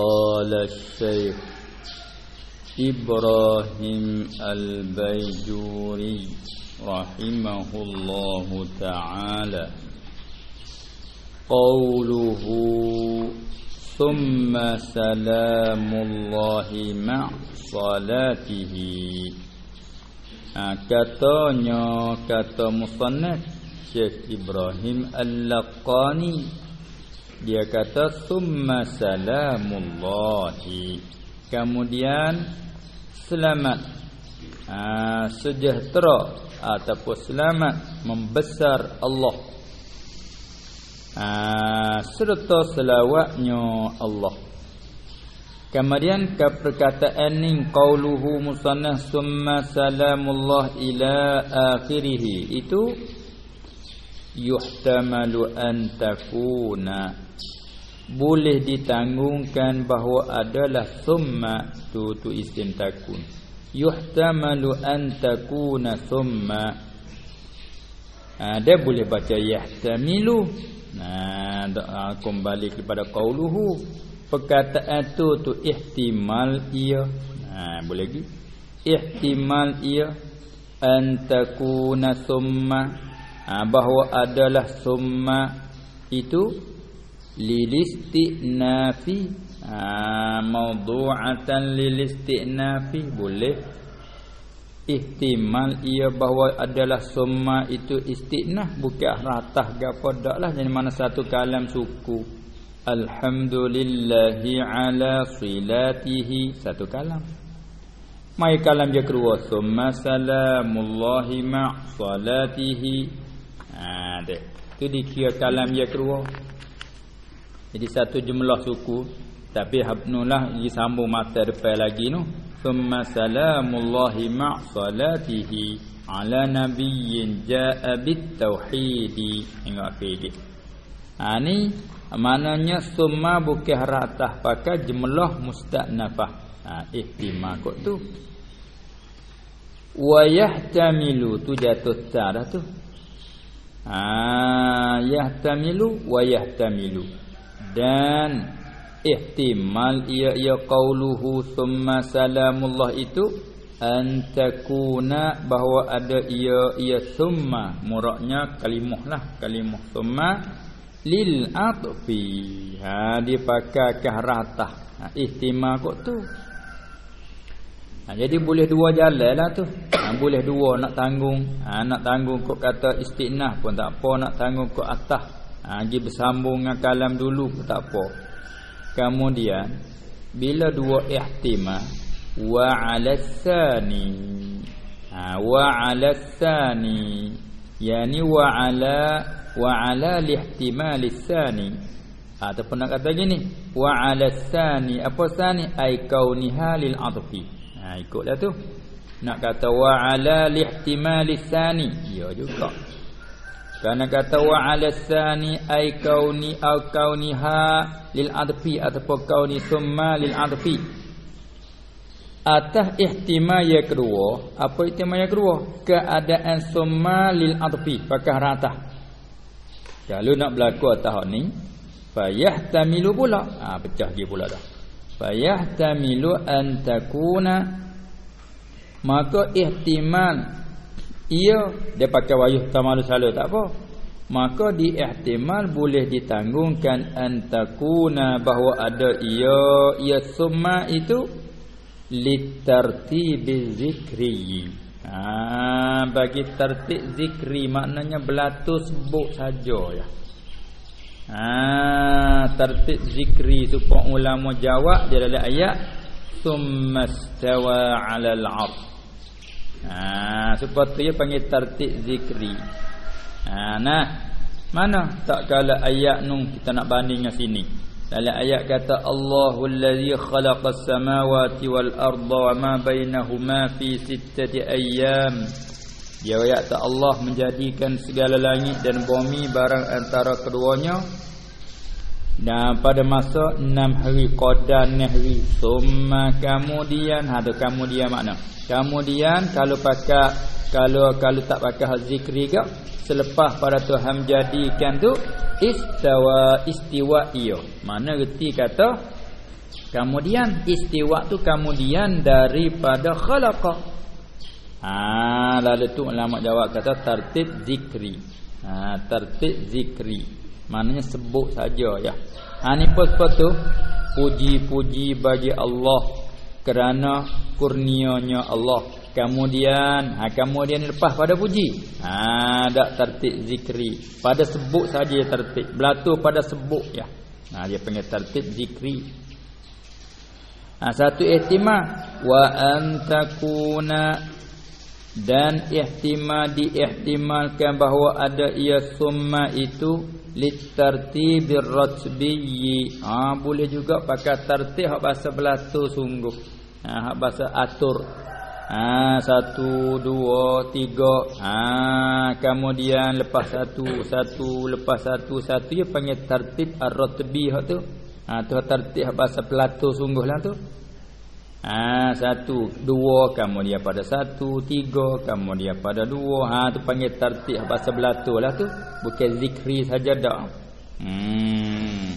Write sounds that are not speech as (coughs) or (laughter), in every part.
قال الشيخ إبراهيم البيجوري رحمه الله تعالى. قوله ثم سلام الله مع صلاته. katanya kata musannaf Syekh Ibrahim Al-Laqani dia kata summa salamullahi. Kemudian selamat. Ha, sejahtera ataupun selamat membesar Allah. Ha, serta selawatnya Allah. Kemudian ke perkataan ni qauluhu musannah summa salamullah ila akhirih itu yuhtamalu an takuna boleh ditanggungkan bahawa adalah summa tu tu isim takun. Yuhtamalu an takuna summa ha, dia boleh baca yahtamilu. Nah ha, kembali kepada qauluhu. Perkataan tu tu ihtimal ia. Ha boleh lagi. Ihtimal ia antakuna summa ha, bahawa adalah summa itu lilistinafi. Ha mawdu'atan lilistinafi. Boleh. Ihtimal ia bahawa adalah summa itu istinah. Bukan ratah gapo daklah jadi mana satu kalam suku. Alhamdulillahi ala silatihi. Satu kalam. Mai kalam dia keluar Summa salamullahi ma'salatihi Haa dek. Itu dikira kalam dia keluar Jadi satu jumlah suku Tapi habnulah disambung mata depan lagi tu Summa salamullahi ma'salatihi Ala nabiyyin ja'a bit tauhidi Tengok akhir lagi Ha ni Maknanya summa bukan ratah pakai jumlah musta'nafah. Ha ihtimal kok tu. Wa yahtamilu tu jatuh ta dah tu. Ha yahtamilu wa yahtamilu. Dan ihtimal ia ia qauluhu summa salamullah itu antakuna bahawa ada ia ia summa muraknya kalimah lah kalimah summa lil atfi. Ha dia pakai kahratah ha, ihtimal kok tu. Ha, jadi boleh dua jalan lah tu. Ha, boleh dua nak tanggung. Ha, nak tanggung kok kata istinah pun tak apa nak tanggung kok atas ha, pergi bersambung dengan kalam dulu pun tak apa. Kemudian bila dua ihtimal wa alasani ha, wa alasani yani wa ala wa ala lihtimal tsani ataupun nak kata gini. Wa ala tsani apa tsani ai kauniha lil adfi. Ha ikutlah tu. Nak kata wa ala lihtimal tsani ya juga kerana kata wa ala tsani ai kauni au kauniha lil adfi ataupun kauni summa lil adfi. Atas ihtimal yang kedua apa ihtimal yang kedua? Keadaan summa lil adfi pakai rata kalau nak berlaku atas ni fayahtamilu pula. Ha pecah dia pula dah. Fayahtamilu an takuna. Maka ihtimal ia dia pakai wayuh tamalu selalu tak apa maka di ihtimal boleh ditanggungkan an takuna bahawa ada ia ia summa itu litartibi zikri Ha, bagi tertib zikri maknanya belatus sebut saja ya. Ha, tertib zikri supaya ulama jawab di dalam ayat summastawa 'alal 'arsh. Ha, supaya dia panggil tertib zikri. Ha, nah, mana tak kala ayat nung kita nak banding dengan sini. Dalam ayat kata Allahul ladzi khalaqas samawati wal arda wa ma bainahuma fi sittati ayyam. Dia ayat Allah menjadikan segala langit dan bumi barang antara keduanya dan pada masa enam hari qadar nahri summa kemudian ada kemudian makna kemudian kalau pakai kalau kalau tak pakai zikri ke selepas para Tuhan jadikan tu istawa istiwa iyo mana reti kata Kemudian istiwa tu kemudian daripada khalaqa. Ha lalu tu ulama jawab kata tertib zikri. Ha tertib zikri. Maknanya sebut saja ya. Ha ni apa tu? Puji-puji bagi Allah kerana kurnianya Allah. Kemudian ha kemudian lepas pada puji. Ha dak tertib zikri. Pada sebut saja tertib. Belatu pada sebut ya. Ha dia panggil tertib zikri. Ha, satu ihtimal wa antakuna dan ihtimal diihtimalkan bahawa ada ia summa itu litartibir ratbiyyi ha boleh juga pakai tertib hak bahasa belatu sungguh. Ha hak bahasa atur. Ha satu dua tiga. Ha kemudian lepas satu satu lepas satu satu dia panggil tertib ar-ratbi hak tu. Ha tu tertib bahasa Plato sungguhlah tu. Ha satu, dua kamu dia pada satu, tiga kamu dia pada dua. Ha tu panggil tertib bahasa Plato lah tu. Bukan zikri saja dak. Hmm.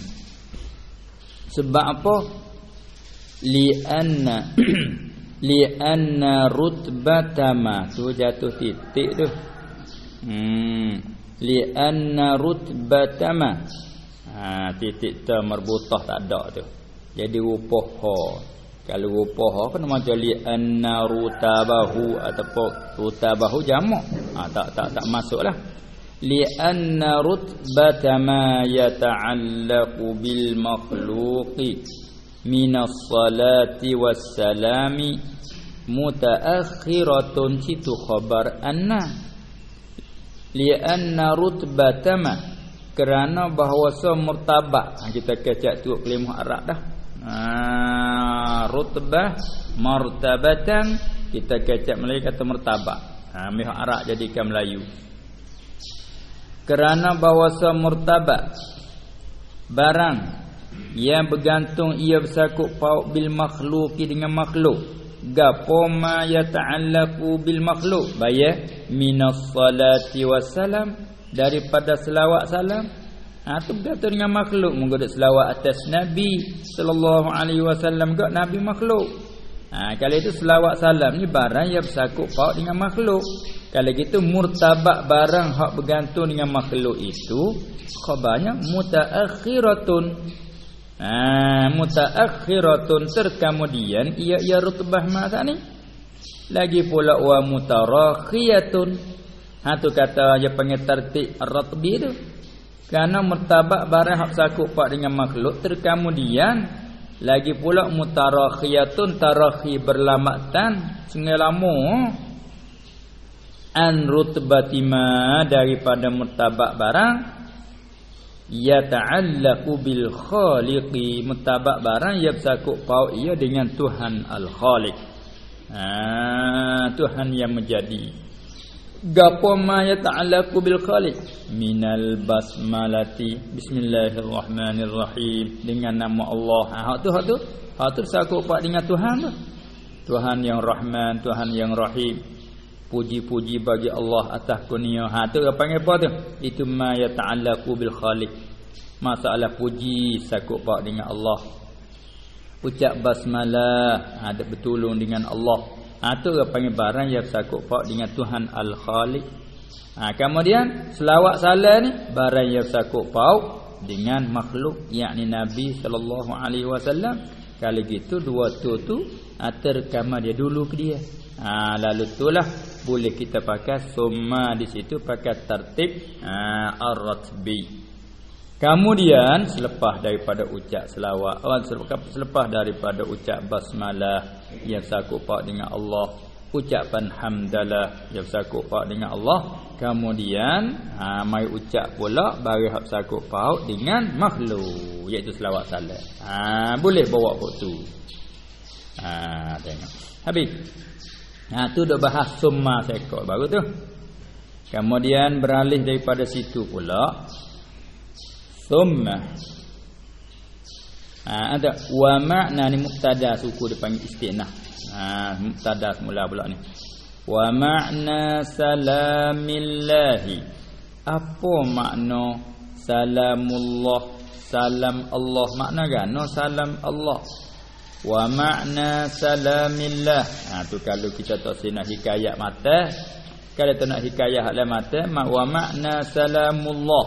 Sebab apa? Li anna (clears throat) li anna rutbatama tu jatuh titik tu. Hmm. Li anna rutbatama ha, titik ta marbutah tak ada tu jadi rupah ha kalau rupah ha kena macam li annarutabahu ataupun rutabahu jamak. Ha, tak tak tak masuklah li anna rutbata ma yata'allaqu bil makhluqi min as-salati was-salami mutaakhiratun. Situ khabar anna. Li anna rutbata ma kerana bahawa murtabak. Ha, kita kecak tu kalimah Arab dah. Ha, rutbah martabatan kita kecak Melayu kata murtabak ha mihak Arab jadikan Melayu. Kerana bahawa so murtabak barang yang bergantung ia bersakut paut bil makhluqi dengan makhluk. Gapo ma yata'allaqu bil makhluk bayar minas salati wassalam daripada selawat salam ha tu berkata dengan makhluk. Menggodok selawat atas nabi sallallahu alaihi wasallam gak nabi makhluk. Ha kalau itu selawat salam ni barang yang bersakut paut dengan makhluk. Kalau gitu murtabak barang hak bergantung dengan makhluk itu khabarnya mutaakhiratun. Ha mutaakhiratun terkemudian ia ia rutbah masa ni. Lagi pula wa mutarakhiyatun. Ha tu kata dia panggil tertib ratbi tu. Karena mertabak barang hak sakut pak dengan makhluk terkemudian lagi pula mutarakhiyatun tarakhi berlamatan sungai lama an rutbatima daripada mertabak barang ya ta'allaqu bil khaliqi. Mutabak barang yang sakut pau ia dengan Tuhan al khaliq ha Tuhan yang menjadi gapo ma yata'allaqu bil khaliq? Minal basmalati. Bismillahirrahmanirrahim. Dengan nama Allah. Ha tu hak tu. Hak tu sakut pak dengan Tuhan tu. Tuhan yang Rahman Tuhan yang Rahim. Puji-puji bagi Allah atas kurnia. Ha tu apa panggil apa tu? Itu ma yata'allaqu bil khaliq. Masalah puji sakut pak dengan Allah. Ucap basmalah. Ada bertolong dengan Allah Ha tu orang panggil barang yang bersakut pak dengan Tuhan Al-Khaliq. Ha kemudian selawat salam ni barang yang bersakut pak dengan makhluk yakni Nabi sallallahu alaihi wasallam. Kalau gitu dua tu tu ha, terkama dia dulu ke dia. Ha lalu itulah boleh kita pakai summa di situ pakai tertib ha, ar-ratbi. Kemudian selepas daripada ucap selawat, oh, selepas daripada ucap basmalah yang sakut pak dengan Allah, ucapan hamdalah yang sakut pak dengan Allah, kemudian ha mai ucap pula bagi hak sakut pak dengan makhluk iaitu selawat salat. Ha boleh bawa waktu tu. Ha tengok. Habis. Ha tu dah bahas summa sekot baru tu. Kemudian beralih daripada situ pula Thumma ha, Ada Wa makna ni muktada suku dia panggil istinah. Ha, Muktada semula pula ni. Wa makna salamillahi. Apa makna Salamullah? Salam Allah. Makna kan? No, Salam Allah. Wa makna salamillah. Ha tu kalau kita tak nak hikayat mata kalau tak nak hikayat hak mata wa makna salamullah.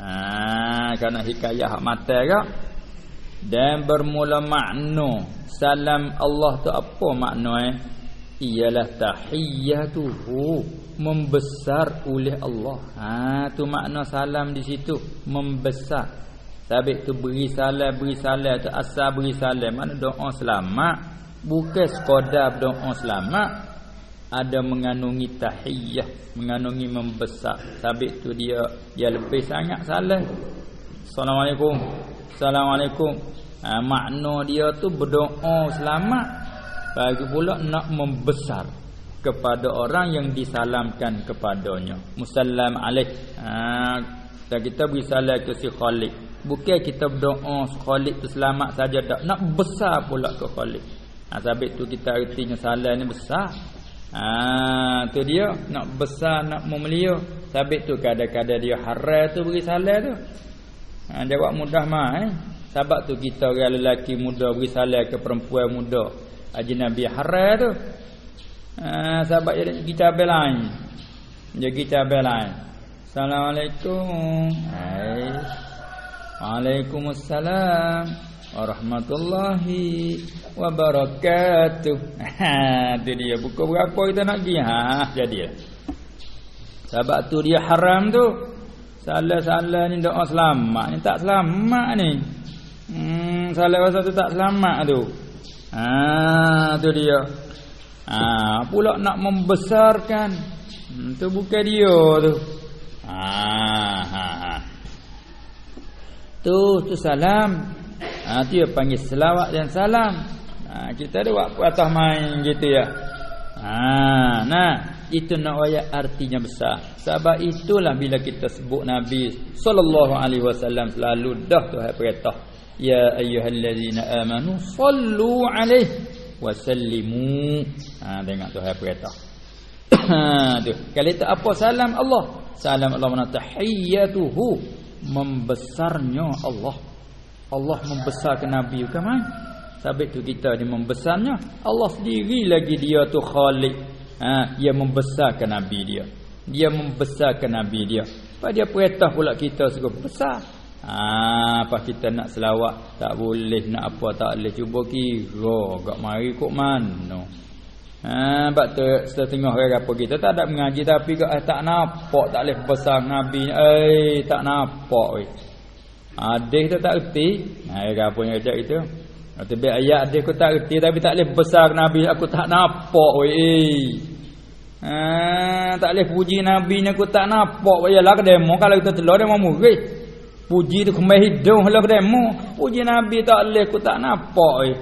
Ha kerana hikayat hak mata ke dan bermula makna salam Allah tu apa makna eh ialah tahiyyatuhu membesar oleh Allah ha tu makna salam di situ membesar Sabit tu beri salam, beri salam tu asal beri salam. Mana doa selamat. Bukan sekadar doa selamat. Ada mengandungi tahiyyah. Mengandungi membesar. Sabit tu dia dia lebih sangat salam. Assalamualaikum. Assalamualaikum. Ha, makna dia tu berdoa selamat. Bagi pula nak membesar kepada orang yang disalamkan kepadanya. Musallam alaih. Ha, kita beri salam ke si Khalid. Bukan kita berdoa Khalid tu selamat saja tak Nak besar pula ke Khalid ha, Sabit tu kita artinya salah ni besar ha, tu dia Nak besar, nak memelia Sabit tu kadang-kadang dia haram tu beri salah tu ha, Jawab mudah mah eh? Sebab tu kita orang lelaki muda beri salah ke perempuan muda. Haji Nabi haram tu. Ha, Sebab jadi kita lain. Jadi kita lain. Assalamualaikum. Hai. Waalaikumsalam. Warahmatullahi wabarakatuh. (laughs) Ha tu dia. Buku berapa kita nak pergi? Ha jadi. Sebab tu dia haram tu. Salah-salah ni doa selamat ni tak selamat ni. Hmm salah pasal tu tak selamat tu. Ha tu dia. Ha pula nak membesarkan. Hmm, tu bukan dia tu. Ha ha ha. Tu tu salam. Ha dia panggil selawat dan salam. Ha kita ada buat atas main gitu ya. Ha nah itu nak ayat artinya besar. Sebab itulah bila kita sebut Nabi sallallahu alaihi wasallam selalu dah tu hai perintah. Ya ayyuhallazina amanu sallu alaihi wasallimu. Ha dengar tu hai perintah. (coughs) Ha tu. Kalau itu apa salam Allah? Salam Allah mana tahiyyatuhu membesarnya Allah. Allah membesarkan Nabi bukan main. Sabit tu kita ni membesarnya. Allah sendiri lagi dia tu Khalik. Ha, dia membesarkan Nabi dia. Dia membesarkan Nabi dia. Apa dia perintah pula kita suruh besar. Ha, apa kita nak selawat tak boleh nak apa tak boleh cuba kira gak mari kok mana Ha bab tu setengah orang apa kita tak ada mengaji tapi kau eh, tak nampak tak leh besar nabi eh tak nampak. Adik tu tak erti. Ha apa yang ajak itu. Atau biar ayat adik aku tak erti tapi tak leh besar nabi aku tak nampak weh. Ha tak leh puji nabi ni aku tak nampak weh lah ke demo kalau kita telur demo murid. Puji tu kemai hidung lah demo. Puji nabi tak leh aku tak nampak weh.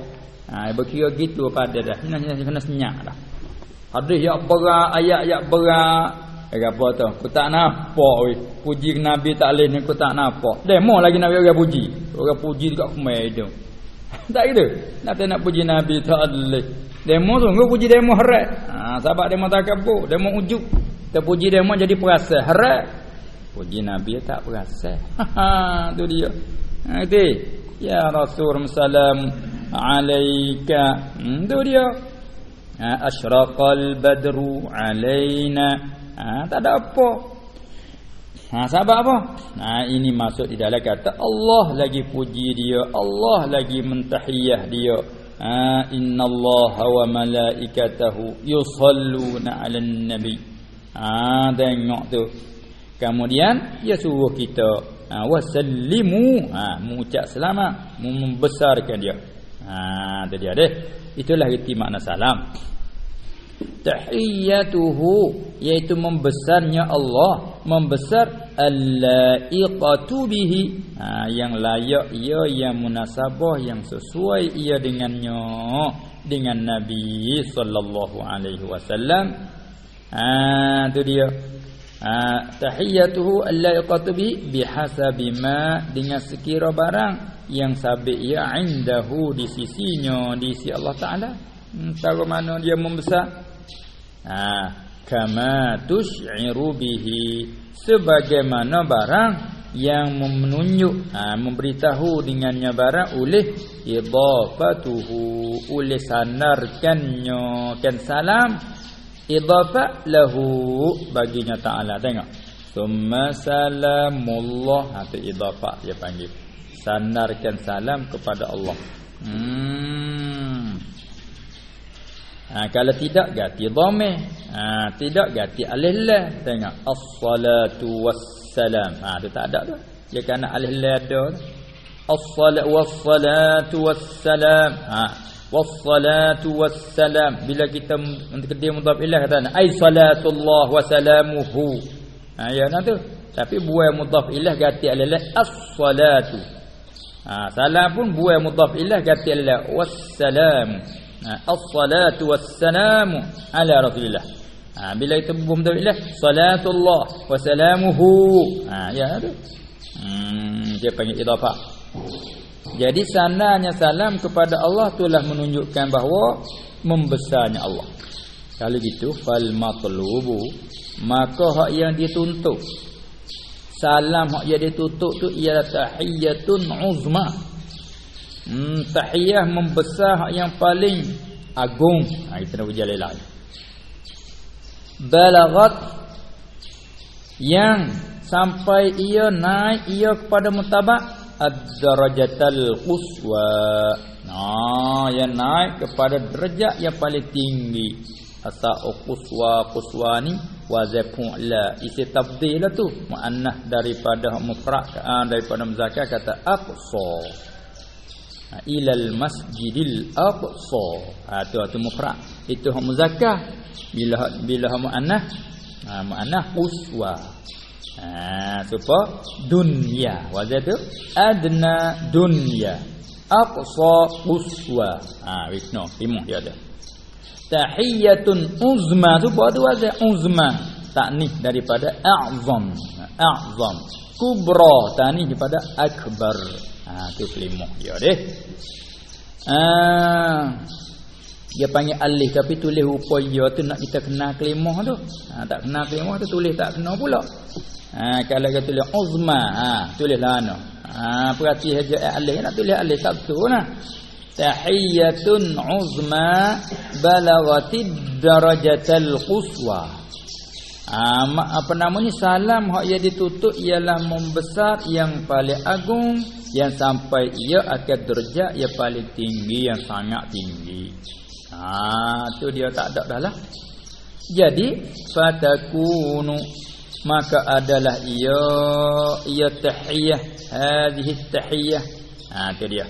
Ha berkira gitu pada dah. Kena kena senyak dah. Hadis yang berat, ayat yang berat. Eh apa tu? Aku tak nampak weh. Puji Nabi tak leh ni aku tak nampak. Demo lagi Nabi orang puji. Orang puji dekat kumai itu. Tak gitu. Nak nak puji Nabi tak leh. Demo tu engkau puji demo harat. Ha sahabat demo takabur, demo ujub. Kita puji demo jadi perasa harat. Puji Nabi tak perasa. (laughs) Ha tu dia. Ha itu. Ya Rasul sallam alaika hmm, dia ha, asyraqal badru alaina ha, tak ada apa ha, sebab apa? Ha, ini masuk di dalam kata Allah lagi puji dia Allah lagi mentahiyah dia. Ha, innallaha wa malaikatahu yusalluna ala nabi. Ha, tengok tu. Kemudian dia suruh kita ha, wasallimu. Ha, mengucap selamat membesarkan dia. Ha tu dia deh. Itulah erti makna salam. Tahiyyatuhu iaitu membesarnya Allah, membesar al-laiqatu bihi. Ha yang layak ia yang munasabah yang sesuai ia dengannya dengan Nabi sallallahu alaihi wasallam. Ha tu dia. Ha tahiyyatuhu al-laiqatu bihi bihasabi ma dengan sekira barang yang sabit ya indahu di sisinya di sisi Allah Taala entah mana dia membesar ha kama tusy'iru bihi. Sebagaimana barang yang menunjuk ha, memberitahu dengannya barang oleh idafatuhu oleh sanarkannya. Kan salam idafat lahu baginya taala. Tengok. Summa salamullah. Ha tu idafat dia panggil. Sanarkan salam kepada Allah. Hmm Ha, kalau tidak ganti dhamma. Ha, tidak ganti alif lam. Tengok as-salatu was-salam. Ha tu tak ada tu. Dia kena alif lam ada. As-salatu was-salatu was-salam. Ha was-salatu was-salam. Bila kita kedim mudhaf ilah kata ai salatullah wa salamuhu. Ha ya nah tu. Tapi buai mudhaf ilah ganti alif lam as-salatu. Ha salam pun buai mudhaf ilah ganti alif lam was-salam. Ha, as-salatu was-salamu ala Rasulillah. Ha, bila itu bum tawilah salatullah wa salamuhu. Ha ya tu. Hmm dia panggil idafah. Jadi sananya salam kepada Allah itulah menunjukkan bahawa membesarnya Allah. Kalau gitu fal matlubu maka hak yang dituntut salam hak yang dituntut tu ialah tahiyatun uzma hmm, tahiyah membesar yang paling agung. Ha kita nak berjalan lagi balagat yang sampai ia naik ia kepada mutabak ad-darajatal quswa. Nah yang naik kepada derajat yang paling tinggi. Asa quswa quswa ni wazafu la isi tabdil lah tu. Muannah daripada mufrad ah, daripada muzakkar kata aqsa. Ha, ilal masjidil aqsa. Ha tu tu mufrad. Itu hak muzakkar bila bila muannah ha muannah uswa. Ha supa dunya. Wazat tu adna dunya. Aqsa uswa. Ha wisno timu dia ada. Tahiyatun uzma. Tu tu wazat uzma. Taknih daripada a'zam. A'zam. Kubra. Taknih daripada akbar Ha tu kelima dia deh. Ha dia panggil alih tapi tulis rupa dia tu nak kita kenal kelima tu. Ha tak kenal kelima tu tulis tak kena pula. Ha kalau kita tulis uzma ha tulislah ana. Ha perhati saja alih nak tulis alih satu nah. Tahiyatun uzma balaghatid darajatal quswa. Ha, apa nama ni salam hak yang ditutup ialah membesar yang paling agung yang sampai ia akan derajat yang paling tinggi yang sangat tinggi. Ha tu dia tak ada dah lah. Jadi fatakunu maka adalah ia ia tahiyah hadhihi tahiyah. Ha tu dia.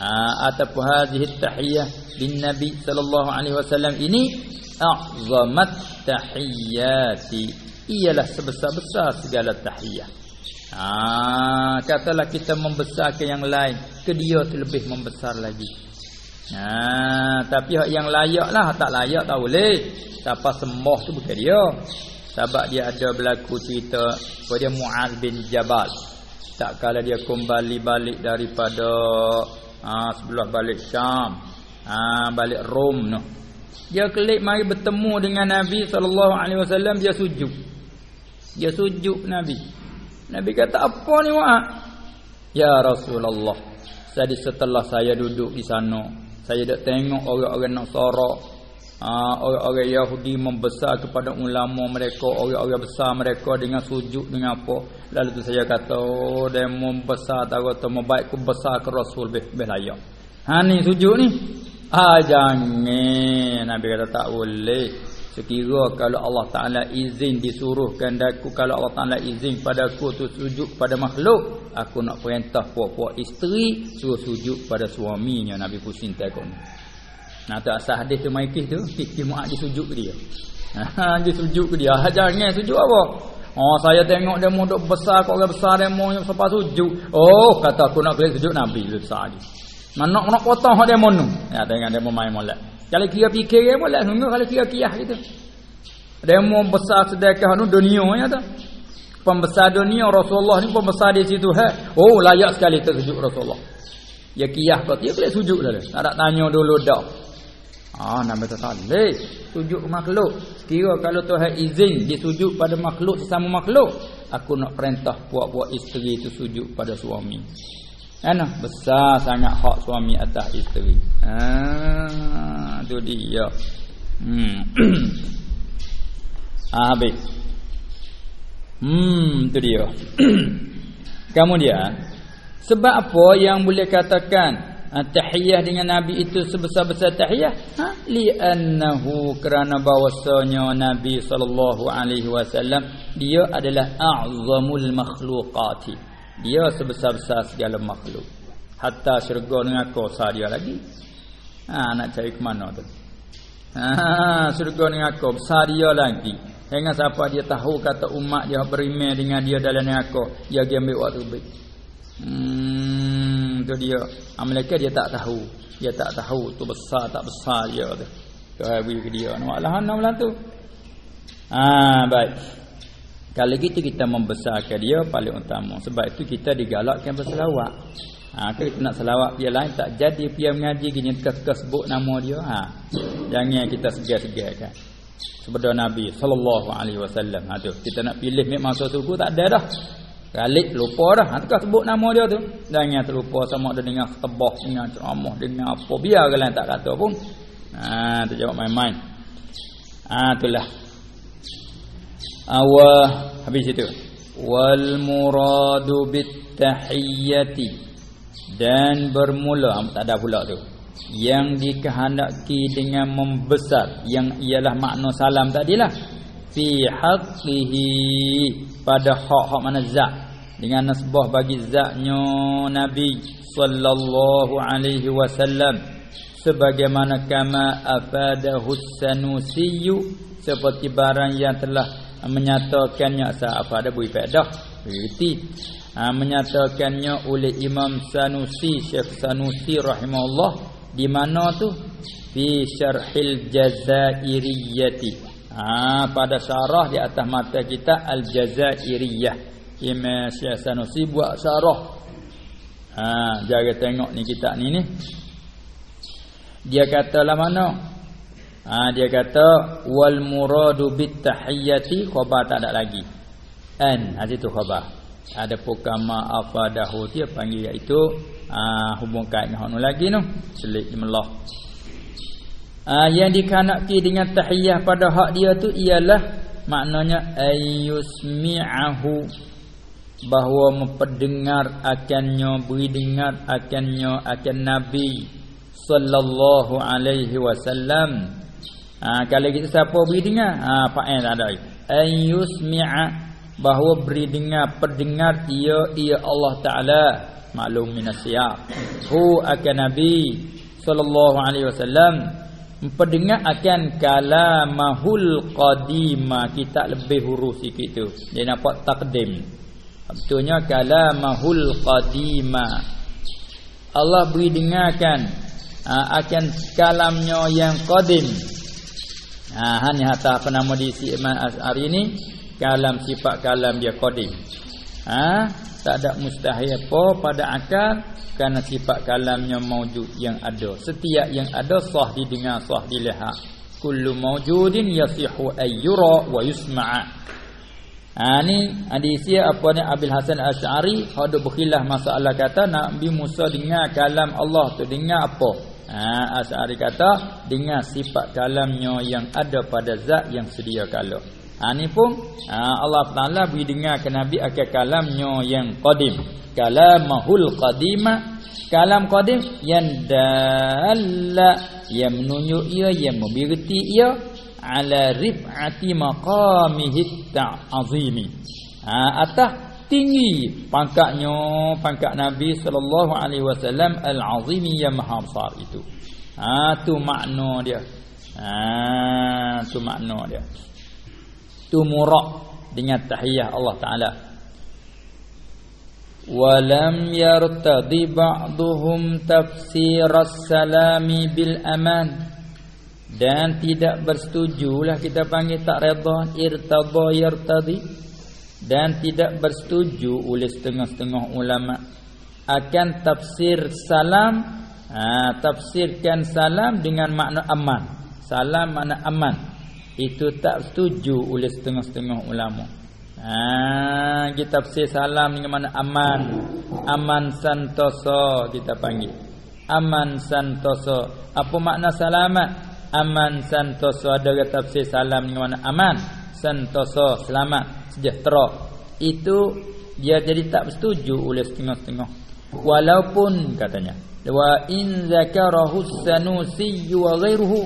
Ha ataupun hadhihi tahiyah bin nabi sallallahu alaihi wasallam ini a'zamat tahiyati ialah sebesar-besar segala tahiyah. Ha katalah kita membesarkan yang lain ke dia tu lebih membesar lagi. Ha tapi yang layaklah tak layak tak boleh. Siapa sembah tu bukan dia. Sebab dia ada berlaku cerita pada Muaz bin Jabal. Tak kala dia kembali balik daripada ha, sebelah balik Syam ha, balik Rom noh dia kelip mari bertemu dengan Nabi sallallahu alaihi wasallam dia sujud. Dia sujud Nabi. Nabi kata apa ni wak? Ya Rasulullah. Jadi setelah saya duduk di sana, saya dak tengok orang-orang Nasara, ha, orang-orang Yahudi membesar kepada ulama mereka, orang-orang besar mereka dengan sujud dengan apa. Lalu tu saya kata, oh, dia membesar tahu atau membaik ku besar ke Rasul beh layak. Ha ni sujud ni. Ah jangan Nabi kata tak boleh. Sekira kalau Allah Ta'ala izin disuruhkan daku Kalau Allah Ta'ala izin pada aku tu sujud pada makhluk Aku nak perintah puak-puak isteri Suruh sujud pada suaminya. Nabi pusing takut Nah tu asal hadis tu maikis tu. Kiki mu'ad dia sujud ke dia? (laughs) Ha dia sujud ke dia? Ha, Jangan sujud apa? Oh saya tengok dia mau besar kau orang besar dia mau sampai sujud. Oh kata aku nak klik sujud Nabi besar dia. Mana nak potong hak dia mono. Ya tengok dia main molek. Kalau kira fikir molek sungguh kalau kira kiah gitu. Dia mau besar sedekah nu dunia ya tu. Pembesar dunia Rasulullah ni pembesar di situ ha. Oh layak sekali tersujud Rasulullah. Ya kiah kau dia boleh sujud dah. Tak ada tanya dulu dah. Ah nama tu saleh. Sujud makhluk. Kira kalau Tuhan izin dia sujud pada makhluk sesama makhluk. aku nak perintah puak-puak isteri itu sujud pada suami. Kan besar sangat hak suami atas isteri. Ha tu dia. Hmm. (clears throat) ah habis. Hmm tu dia. (clears throat) Kemudian sebab apa yang boleh katakan Ha, tahiyah dengan nabi itu sebesar-besar tahiyah ha li'annahu kerana bahwasanya nabi sallallahu alaihi wasallam dia adalah a'zamul makhluqati dia sebesar-besar segala makhluk hatta syurga dengan kuasa dia lagi ha nak cari ke mana tu ha syurga dengan aku besar dia lagi Hingga siapa dia tahu kata umat dia beriman dengan dia dalam neraka, dia ambil waktu baik. Hmm tu dia. Amerika dia tak tahu. Dia tak tahu tu besar tak besar dia tu. Kau bagi ke dia. Nak lah ana tu. Ah baik. Kalau gitu kita membesarkan dia paling utama. Sebab itu kita digalakkan berselawat. Ha, kalau kita nak selawat dia lain tak jadi dia mengaji gini kita sebut nama dia. Ha. Jangan kita segar-segarkan. Sebab Nabi sallallahu alaihi wasallam. Ha tu kita nak pilih masa suku tak ada dah. Galik lupa dah. Ha tukar sebut nama dia tu. Jangan terlupa sama ada dengan tebah dengan ceramah dengan apa biar kalian tak kata pun. Ha tu jawab main-main. Ha itulah. Awah habis itu. Wal muradu bit tahiyyati dan bermula tak ada pula tu. Yang dikehendaki dengan membesar yang ialah makna salam tadilah fi haqqihi pada hak-hak mana zat dengan nasbah bagi zatnya nabi sallallahu alaihi wasallam sebagaimana kama afadahu sanusi seperti barang yang telah menyatakannya apa ada bui faedah berarti ha, menyatakannya oleh Imam Sanusi Syekh Sanusi rahimahullah di mana tu fi syarhil jazairiyati Ha, pada syarah di atas mata kita Al-Jazairiyah. Imam Syekh Sanusi buat syarah. Ha, jaga tengok ni kitab ni ni. Dia kata lah mana? Ha, dia kata wal muradu bit tahiyyati khabar tak ada lagi. An, ha situ khabar. Ada pukama afadahu dia panggil iaitu ha, hubung kait dengan lagi tu. Selit jemelah. Uh, yang dikanaki dengan tahiyah pada hak dia tu ialah maknanya ayyusmi'ahu bahawa memperdengar akannya beri dengar akannya akan nabi sallallahu alaihi wasallam ha, kalau kita siapa beri dengar ha pak tak ada ayyusmi'a bahawa beri dengar perdengar ia ia Allah taala maklum minasiya hu akan nabi sallallahu alaihi wasallam Pendengar akan kalamahul qadima kita lebih huruf sikit tu. Dia nampak takdim. Betulnya kalamahul qadima. Allah beri dengarkan ha, akan kalamnya yang qadim. Ha hanya hatta apa nama di si hari ini kalam sifat kalam dia qadim. Ha tak ada mustahil apa pada akal kerana sifat kalamnya maujud yang ada. Setiap yang ada sah didengar sah dilihat. Kullu maujudin yasihu ayyura wa yusma'a. Ha ni hadis apa ni? Abil Hasan Asy'ari ada berkhilaf masalah kata Nabi Musa dengar kalam Allah tu dengar apa ha Asy'ari kata dengar sifat kalamnya yang ada pada zat yang sedia kala ha ni pun ha, Allah Taala beri dengar ke Nabi akan kalamnya yang qadim. Kalamahul qadima. Kalam qadim yang dalla yang menunjuk ia yang memberi ia ala rif'ati maqamihi ta'zimi ha atas tinggi pangkatnya pangkat Nabi sallallahu alaihi wasallam al-azim yang maha besar itu. Ha tu makna dia. Ha tu makna dia. Tu murak dengan tahiyah Allah taala. Wa lam yartadi ba'dhum tafsir as-salami bil aman dan tidak bersetujulah kita panggil tak redha irtada yartadi dan tidak bersetuju oleh setengah-setengah ulama akan tafsir salam ha, tafsirkan salam dengan makna aman salam makna aman itu tak setuju oleh setengah-setengah ulama Ha kita tafsir salam dengan mana aman. Aman santoso kita panggil. Aman santoso. Apa makna selamat? Aman santoso ada tafsir salam dengan mana aman. Santoso selamat, sejahtera. Itu dia jadi tak setuju oleh setengah-setengah. Walaupun katanya wa in zakarahu sanusi wa ghairuhu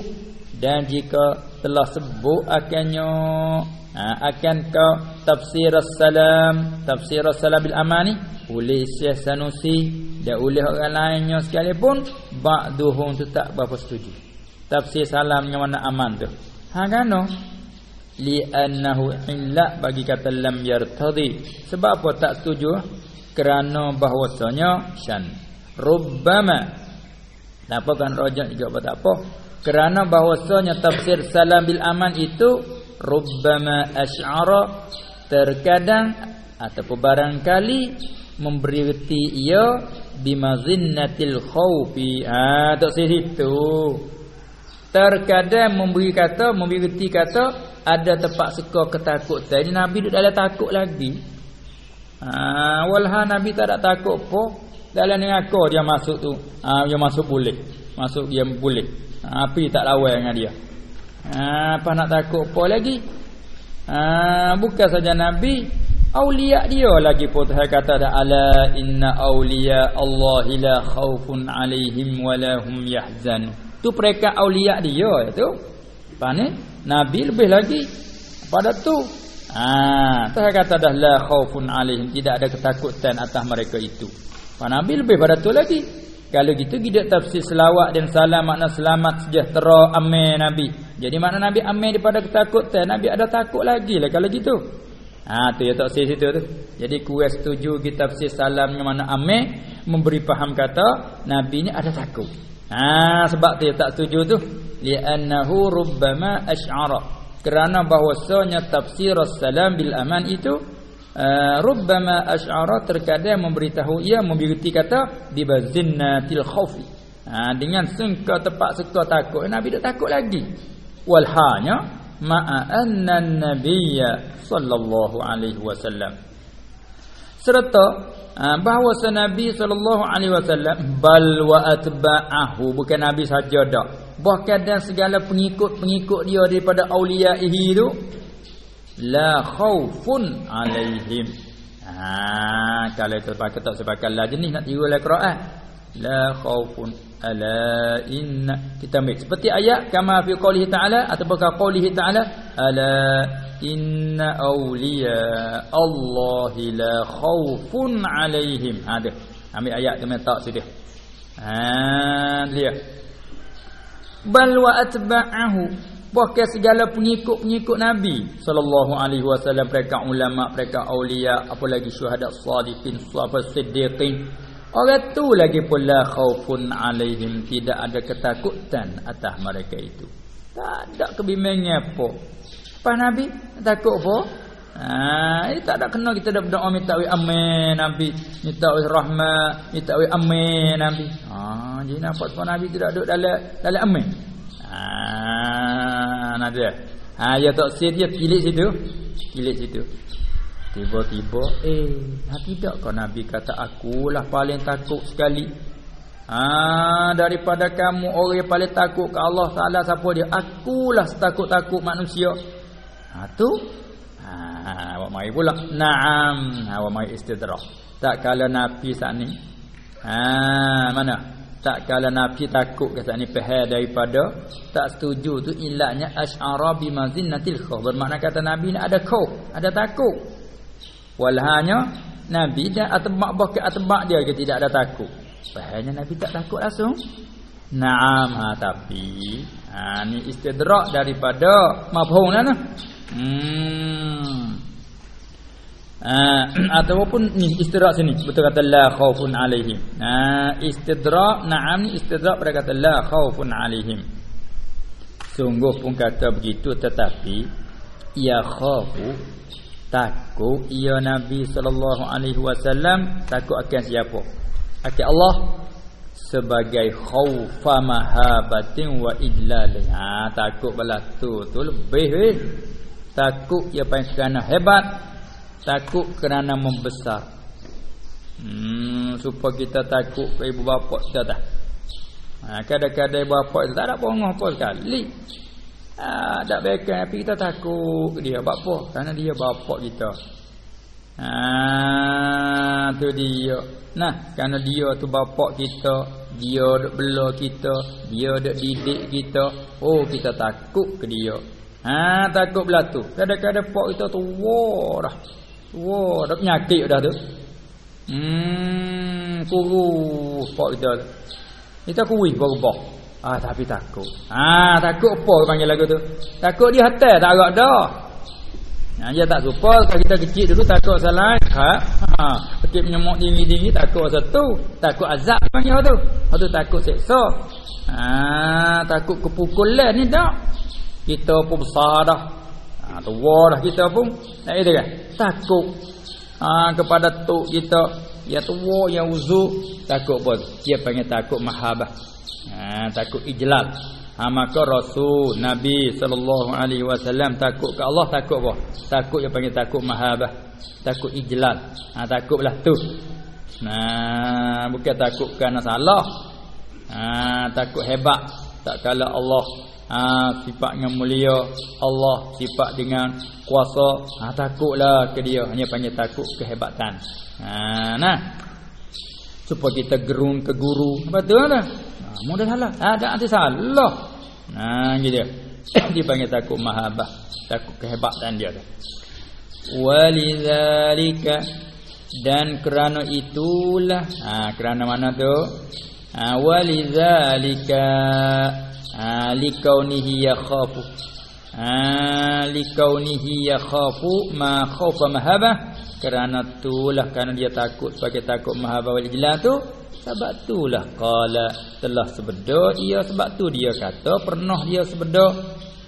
dan jika telah sebut akannya ha, akan ke tafsir salam tafsir salam bil amani oleh Syekh Sanusi dan oleh orang lainnya sekalipun ba'duhum tu tak berapa setuju tafsir salam yang mana aman tu ha kano li annahu illa bagi kata lam yartadi. Sebab apa tak setuju? Kerana bahwasanya syan. Rubbama. Apa kan rojak juga apa tak apa. Kerana bahwasanya tafsir salam bil aman itu rubbama asy'ara terkadang ataupun barangkali memberi reti ia bimazinnatil khaufi ah tak situ terkadang memberi kata memberi reti kata ada tempat suka ketakutan ini nabi duduk dalam takut lagi. Ah walha nabi tak ada takut apa. Dalam ni aku dia masuk tu. Ah dia masuk boleh. Masuk dia boleh. Ah, api tak lawan dengan dia. Ha, apa nak takut apa lagi? Ha, bukan saja Nabi, aulia dia lagi pun Tuhan kata ada ala inna aulia Allah la khaufun alaihim wala hum yahzan. Tu mereka aulia dia itu. Apa ni? Nabi lebih lagi pada tu. Ha, Tuhan kata dah la khaufun alaihim, tidak ada ketakutan atas mereka itu. Pak Nabi lebih pada tu lagi. Kalau gitu kita tafsir selawat dan salam makna selamat sejahtera amin Nabi. Jadi makna Nabi amin daripada ketakutan. Nabi ada takut lagi lah kalau gitu. Ha tu ya tafsir situ tu. Jadi kuat setuju kita tafsir salam yang mana amin memberi faham kata Nabi ni ada takut. Ha sebab ya tak setuju tu. Li'annahu rubbama asy'ara. Kerana bahwasanya tafsir salam bil aman itu Uh, rubbama asy'ara terkadang memberitahu ia membiriti kata bibazinnatil khaufi ha, dengan sengka tepat seka takut nabi tak takut lagi walhanya ma'a anna nabiyya sallallahu alaihi wasallam serta ha, bahawa nabi sallallahu alaihi wasallam bal wa atba'ahu. Bukan nabi saja dak. Bahkan dan segala pengikut-pengikut dia daripada auliya'ihi itu la khaufun alaihim. Ha kalau itu pakai tak sepakai la jenis nak tiru dalam Quran la khaufun ala inna kita ambil. Seperti ayat kama fi qoulihi ta'ala ataupun ka qoulihi ta'ala ala inna awliya Allah la khaufun alaihim. Ha dia. Ambil ayat tu tak sudah ha dia. Bal wa atba'ahu. Bahkan segala pengikut-pengikut Nabi sallallahu alaihi wasallam mereka ulama, mereka aulia, apa lagi syuhada salihin, sahabat siddiqin. Orang tu lagi pula khaufun alaihim, tidak ada ketakutan atas mereka itu. Tak ada kebimbangan apa. Apa Nabi takut apa? Ha, ini tak ada kena kita dah berdoa minta wi amin Nabi, minta wi rahmat, minta wi amin Nabi. Ha, jadi nampak Nabi tidak duduk dalam dalam amin. Ah, nak dia. Ha ya tak sia dia pilih situ. Pilih situ. Tiba-tiba eh ha tidak kau Nabi kata akulah paling takut sekali. Ah daripada kamu orang yang paling takut ke Allah Taala siapa dia? Akulah setakut-takut manusia. Ha tu. Ha awak mai pula. Naam. Ha awak mai istidrak. Tak kala Nabi saat ni. Ha mana? tak kala nabi takut kata ni pahal daripada tak setuju tu ilatnya asy'ara bi mazinnatil khauf bermakna kata nabi ni ada khauf ada takut walhanya nabi dan atbaq bakal atbaq dia ke tidak ada takut pahalnya nabi tak takut langsung Naam ha, tapi ha, ni istidrak daripada mafhum lah hmm Uh, (clears throat) ataupun ni istidrak sini betul kata la khaufun alaihim. Nah, uh, istidrak na'am ni istidrak pada kata la khaufun alaihim. Sungguh pun kata begitu tetapi ia khafu takut ia Nabi sallallahu alaihi wasallam takut akan siapa? Akan Allah sebagai khaufa mahabatin wa idlal. Ha takut bala tu tu lebih eh. Takut ia paling kerana hebat takut kerana membesar hmm supaya kita takut ke ibu bapa kita tak ha, kadang-kadang ibu bapa kita tak ada bongong apa sekali ha, tak baik tapi kita takut dia. Bapa kerana dia bapa kita. Ha tu dia. Nah kerana dia tu bapa kita. Dia dok bela kita. Dia dok didik kita. Oh kita takut ke dia? Ha takut belah tu. Kadang-kadang pak kita tua dah. Tua dah penyakit dah tu. Hmm kuru pak kita. Kita kuih berubah ah tapi takut. Ah takut apa panggil lagu tu? Takut dia hatal tak agak dah. Ha, dia tak suka. Kalau kita kecil dulu takut salah. Ha ha. Kecil menyemuk tinggi-tinggi takut satu takut azab panggil tu? Tu takut seksa. Ha takut kepukulan ni tak? Kita pun besar dah. Ha tua dah kita pun. Tak ada kan takut. Ha kepada tu kita ya tua yang uzur takut apa dia panggil takut mahabah ha takut ijlal Ha, maka Rasul Nabi sallallahu alaihi wasallam takut ke Allah takut apa? Takut yang panggil takut mahabah, takut ijlal. Ha takutlah tu. Nah, bukan takut kerana salah. Ha takut hebat. Tak kala Allah ha sifatnya mulia, Allah sifat dengan kuasa. Ha takutlah ke dia, hanya panggil takut kehebatan. Ha nah. Supaya kita gerung ke guru. Betul tak? mudah salah. Ada anti salah. Nah, (coughs) gitu. dia panggil takut mahabbah, takut kehebatan dia tu. Walidzalika dan kerana itulah ha kerana mana tu? Ha walidzalika ha likaunihi yakhafu. Ha likaunihi yakhafu ma khaufa mahabbah kerana itulah kerana dia takut sebagai takut mahabbah wal ijlal tu sebab itulah qala telah sebeda ia sebab tu dia kata pernah dia sebeda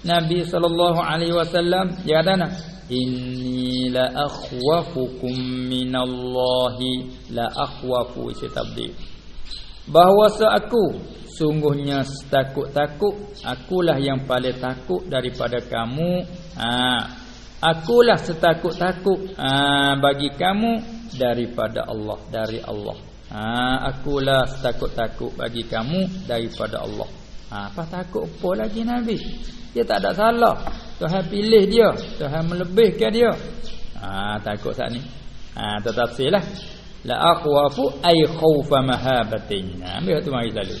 Nabi sallallahu alaihi wasallam. Dia kata nak inni la akhwafukum minallahi la akhwafu isi bahawa aku sungguhnya takut-takut akulah yang paling takut daripada kamu. Ha akulah setakut-takut. Ha, bagi kamu daripada Allah dari Allah. Ha, Akulah takut-takut bagi kamu Daripada Allah. Ha, Apa takut? Apa lagi Nabi? Dia tak ada salah. Tuhan pilih dia Tuhan melebihkan dia. Ha, Takut saat ni. Ha, Tetap lah La akhwafu ay khawfa mahabatin. Ha, Ambil tu mari selalu.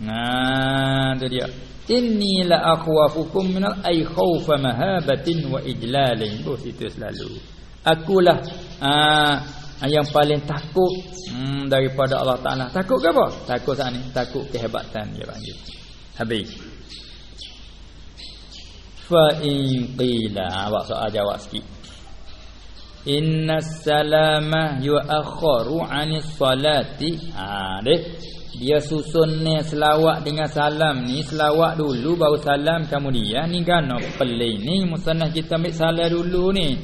Nah, tu dia. Inni la akhwafukum min ay khawfa mahabatin wa ijlalin. Bos itu selalu. Akulah ah yang paling takut hmm, daripada Allah Taala. Takut ke apa? Takut saat ni, takut kehebatan dia panggil. Habis. Fa in qila, awak soal jawab sikit. Inna salama yu'akharu 'anis salati. Ha, deh. Dia susun ni selawat dengan salam ni selawat dulu baru salam kemudian ni kan pelai ni musannah kita ambil salam dulu ni.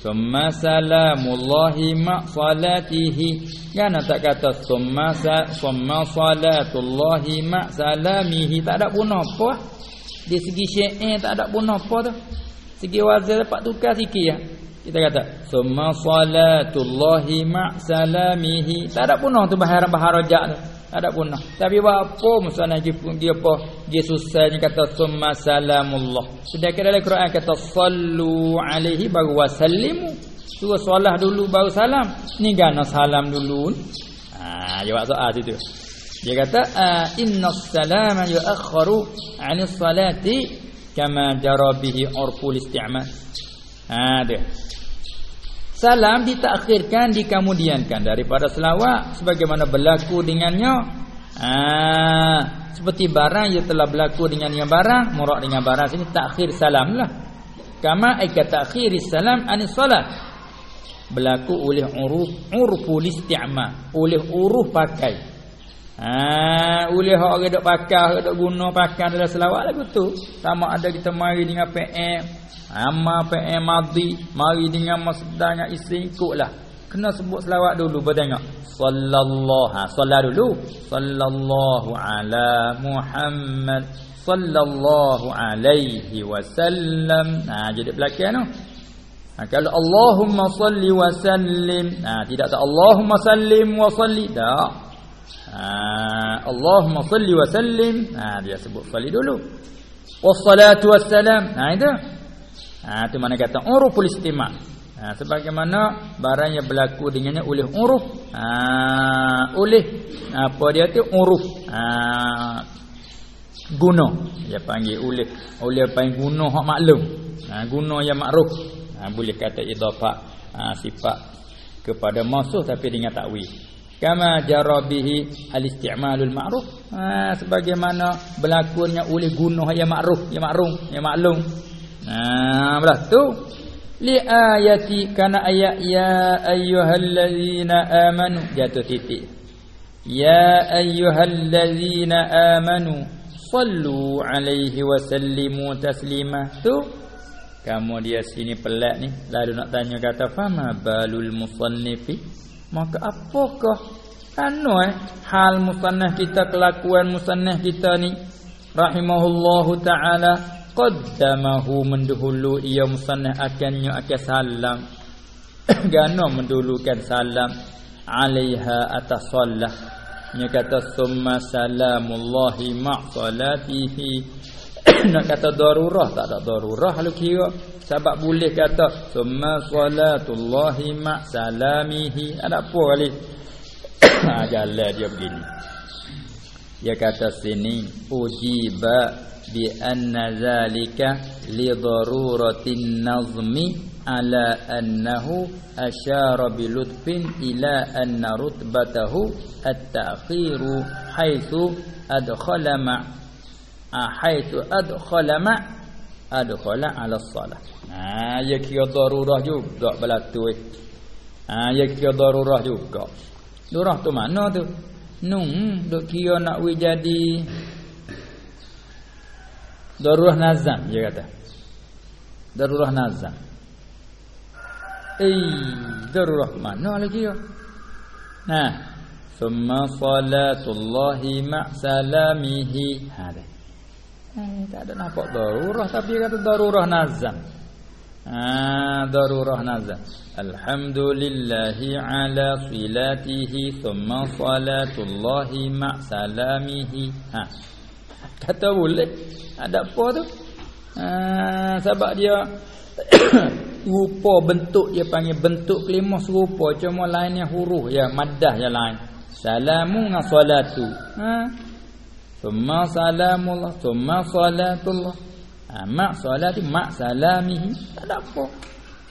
Summa salamullahi ma salatihi Kan tak kata Summa, sa, summa salatullahi ma salamihi Tak ada pun apa. Di segi syi'in tak ada pun apa tu. Segi wazir dapat tukar sikit ya. Kita kata Summa salatullahi ma salamihi Tak ada pun tu bahara-baharajak tu ada punah. Tapi apa misalnya dia pun dia apa? Dia susah dia kata summa salamullah. Sedangkan dalam Quran kata sallu alaihi baru wasallimu. Suruh solah dulu baru salam. Ni gana salam dulu. Ha, jawab soal situ. Dia kata inna salama yu'akhkharu 'ani salati kama jara bihi urful isti'mal. Ha dia. Salam ditakhirkan dikemudiankan daripada selawat sebagaimana berlaku dengannya. Ah, seperti barang yang telah berlaku dengan yang barang, murak dengan barang sini takhir salam lah. Kama ay takhiris salam anis salat. Berlaku oleh uruf urful isti'ma, oleh uruf pakai. Ah, oleh hak orang dok pakai, dok guna pakai dalam selawat lagu tu. Sama ada kita mari dengan PM Amma PM madhi Mari dengan masdarnya isi ikutlah Kena sebut selawat dulu Bertengok Sallallahu ha, Salat dulu Sallallahu ala Muhammad Sallallahu alaihi wasallam Nah, Jadi belakang tu Ha, kalau Allahumma salli wa sallim, ha, tidak tak Allahumma sallim wa salli, tak. Ha, Allahumma salli wa sallim, ha, dia sebut salli dulu. Wassalatu wassalam. Ha itu. Ha itu mana kata uruful istima'. Ha sebagaimana barang yang berlaku dengannya oleh uruf. Ha oleh apa dia tu uruf. Ha guna. Dia panggil oleh oleh panggil guna hak maklum. Ha guna yang makruf. Ha boleh kata idafah ha, sifat kepada mausul tapi dengan takwil kama jarabihi al-isti'malul ma'ruf ha sebagaimana berlakunya oleh guna yang ma'ruf yang makruf yang maklum ha belah tu. Li ayati kana ayat ya ayyuhallazina amanu. Jatuh titik. Ya ayyuhallazina amanu sallu alaihi wa sallimu taslima tu kamu dia sini pelak ni lalu nak tanya kata fama balul musannifi? Maka apakah anu eh hal musannah kita kelakuan musannah kita ni? Rahimahullahu taala qaddamahu mendahulu ia musannah akannya akan salam. (coughs) Gano mendulukan salam alaiha atas salah nya kata summa salamullahi ma salatihi. (coughs) Nak kata darurah tak ada darurah lu kira. Sebab boleh kata summa salatullahi ma salamihi. Ada apa kali? Ha (coughs) jalan dia begini. Dia kata sini ujiba bi anna zalika li daruratin nazmi ala annahu asyara bi lutfin ila anna rutbatahu at-ta'khiru haitsu adkhala ma haitsu adkhala ma adkhala ala salah Ha ya kira darurah juga belatu eh. Ha ya kira darurah juga. Darurah tu mana tu? Nung dok kira nak we jadi darurah nazam dia kata. Darurah nazam. Eh, darurah mana lagi ya? Nah, summa salatullahi ma salamihi. Ha dah. Eh, tak ada nampak darurah tapi kata darurah nazam. Ah, darurah nazar. Alhamdulillahi ala silatihi thumma salatullahi ma salamihi. Ha. Kata boleh. Ada apa tu? Ah, sebab dia (coughs) rupa bentuk dia panggil bentuk kelima serupa cuma lainnya huruf ya maddah yang lain. Salamu dengan salatu. Ha. Thumma salamullah, thumma salatullah. Ha, mak salati mak salamihi tak ada apa.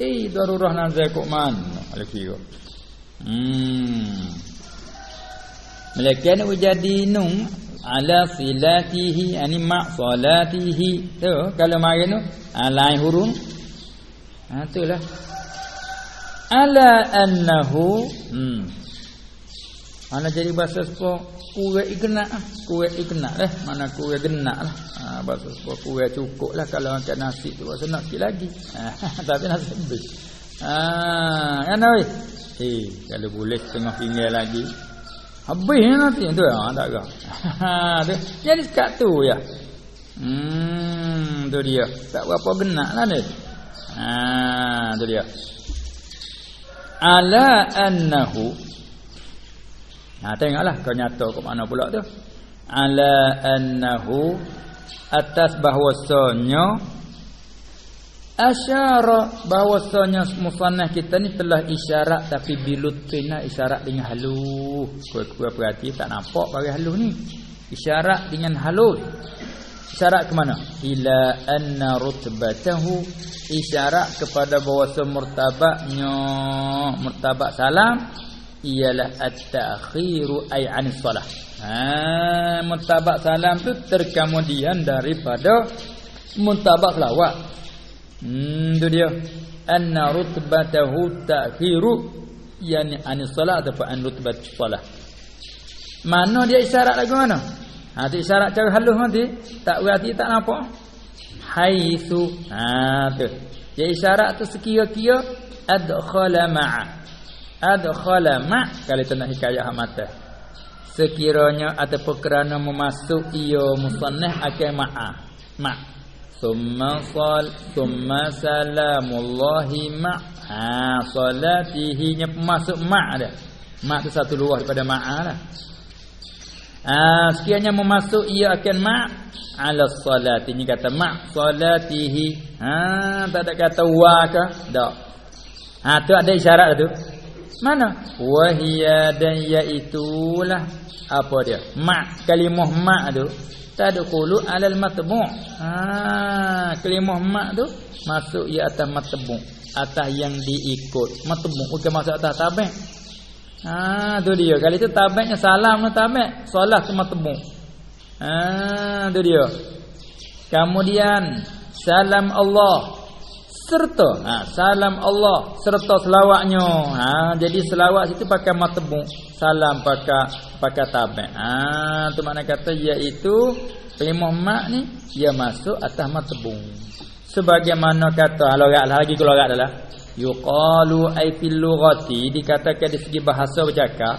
Eh darurah nazar kok mana al-kira. Hmm. Melainkan jadi nung ala silatihi ani mak salatihi. Tu kalau mari tu alai huruf. Ha itulah. Ala annahu hmm. Mana jadi bahasa sepuluh Kue ignak Kue ignak lah Mana kue genak lah ha, Bahasa sepuluh Kue cukup lah Kalau makan nasi tu Bahasa nak sikit lagi ha, (laughs) Tapi nasi habis ha, Kan? Eh, kalau boleh tengah tinggal lagi Habis nanti. Tu ha, tak ke? (laughs) Tu. Jadi sekat tu ya. Hmm, tu dia. Tak berapa genak lah ni. Ha, tu dia. Ala annahu. Ha tengoklah kau nyata kok mana pula tu. Ala annahu atas bahwasanya asyara bahwasanya musannah kita ni telah isyarat tapi bilutina isyarat dengan halus. Kau perhati tak nampak bagi halus ni. Isyarat dengan halus. Isyarat ke mana? Ila anna rutbatahu isyarat kepada bahwasanya murtabaknya murtabak salam ialah at-ta'khiru ay 'an salah. Ha, mutabak salam tu terkemudian daripada mutabak selawat. Hmm, tu dia. Anna rutbatahu ta'khiru yani 'an salah atau an rutbat salah. Mana dia isyarat lagu mana? Ha, tu isyarat cara halus nanti tak berarti tak nampak. Haitsu. Ha, tu. Dia isyarat tu sekira-kira adkhala ma'a adkhala ma kalau kita nak hikayat mata sekiranya ataupun kerana memasuk ia musannah akan ma'a ma Thumma sal Thumma salamullahi ma' Ha salatihi nya masuk ma' dia Ma' tu satu luar daripada ma'a lah Ah, sekiranya memasuk ia akan ma' ala ini kata ma' salatihi. Ha, tak ada kata wa ke? Tak. Ha, tu ada isyarat tu. Mana? Wahia dan yaitulah apa dia? Ma' kalimah ma' tu tadkhulu alal matbu'. Ha, kalimah ma' tu masuk ia atas matbu', atas yang diikut. Matbu' bukan masuk atas tabi'. Ha tu dia. Kali tu tabeknya salam tu tabek. Solat semua temu. Ha tu dia. Kemudian salam Allah serta ha, salam Allah serta selawatnya. Ha jadi selawat situ pakai matbu. Salam pakai pakai tabek. Ha tu makna kata iaitu kalimah mak ni dia masuk atas matbu. Sebagaimana kata logat lagi kalau logat adalah yuqalu ay fil lughati dikatakan di segi bahasa bercakap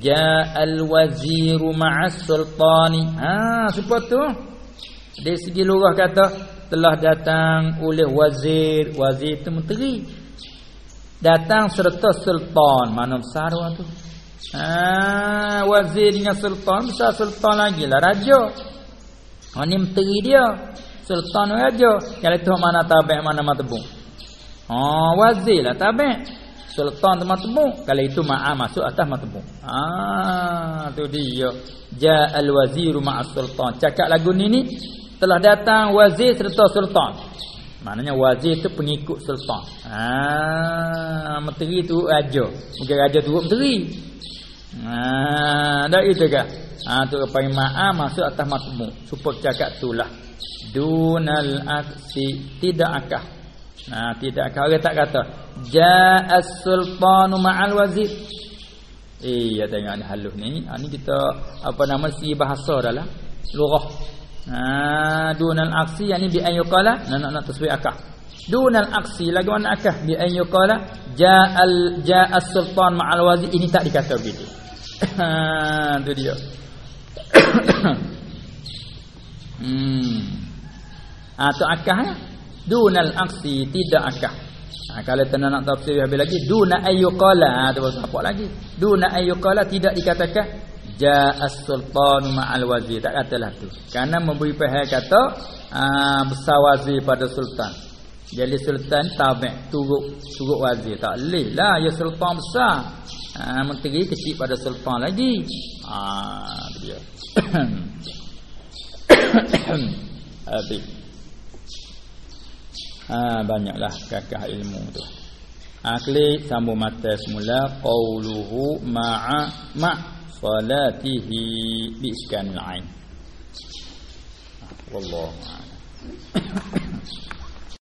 ja'al waziru ma'as sultani ha siapa tu dari segi lughah kata telah datang oleh wazir. Wazir itu menteri. Datang serta sultan. Mana besar tu? Ha wazir dengan sultan besar sultan lagi lah raja. Ha ni menteri dia. Sultan raja. Kalau tu mana tabek mana matbung Ha wazir lah tabi' sultan tu matbu kalau itu ma'a masuk atas matbu ha tu dia. Ja al wazir ma'a sultan. Cakap lagu ni ni telah datang wazir serta sultan. Maknanya wazir tu pengikut sultan. Ha menteri tu raja. Bukan raja tu menteri. Ha dah itu ke? Ha tu apa ma'a masuk atas matbu supaya cakap itulah dunal aksi tidak akah Nah, tidak kau tak kata ja'as sultanu ma'al wazir. Eh, ya tengok ni halus ni. Ha, ni kita apa nama si bahasa dalam lughah. Ha, dunal aksi yang ni bi an yuqala nak nak, tasbih akah. Dunal aksi lagi mana akah bi an yuqala ja'al ja'as sultan ma'al wazir ini tak dikata begitu. (coughs) Ha, tu dia. (coughs) hmm. Ah tu akah ya? dunal aksi tidak akah ha, kalau tanda nak tafsir habis lagi duna ayyuqala ha, tu apa lagi duna ayyuqala tidak dikatakan ja'as sultan ma'al wazir. Tak katalah tu. Kerana memberi pihak kata ha, besar wazir pada sultan. Jadi sultan tabi' turut turut wazir. Tak leh lah ya sultan besar. Ha, menteri kecil pada sultan lagi. Ah dia. (coughs) Habis. Ha, banyaklah kakak ilmu tu. Klik sambung mata semula qauluhu ma'a ma' salatihi. Bi iskanil ain wallahu a'lam.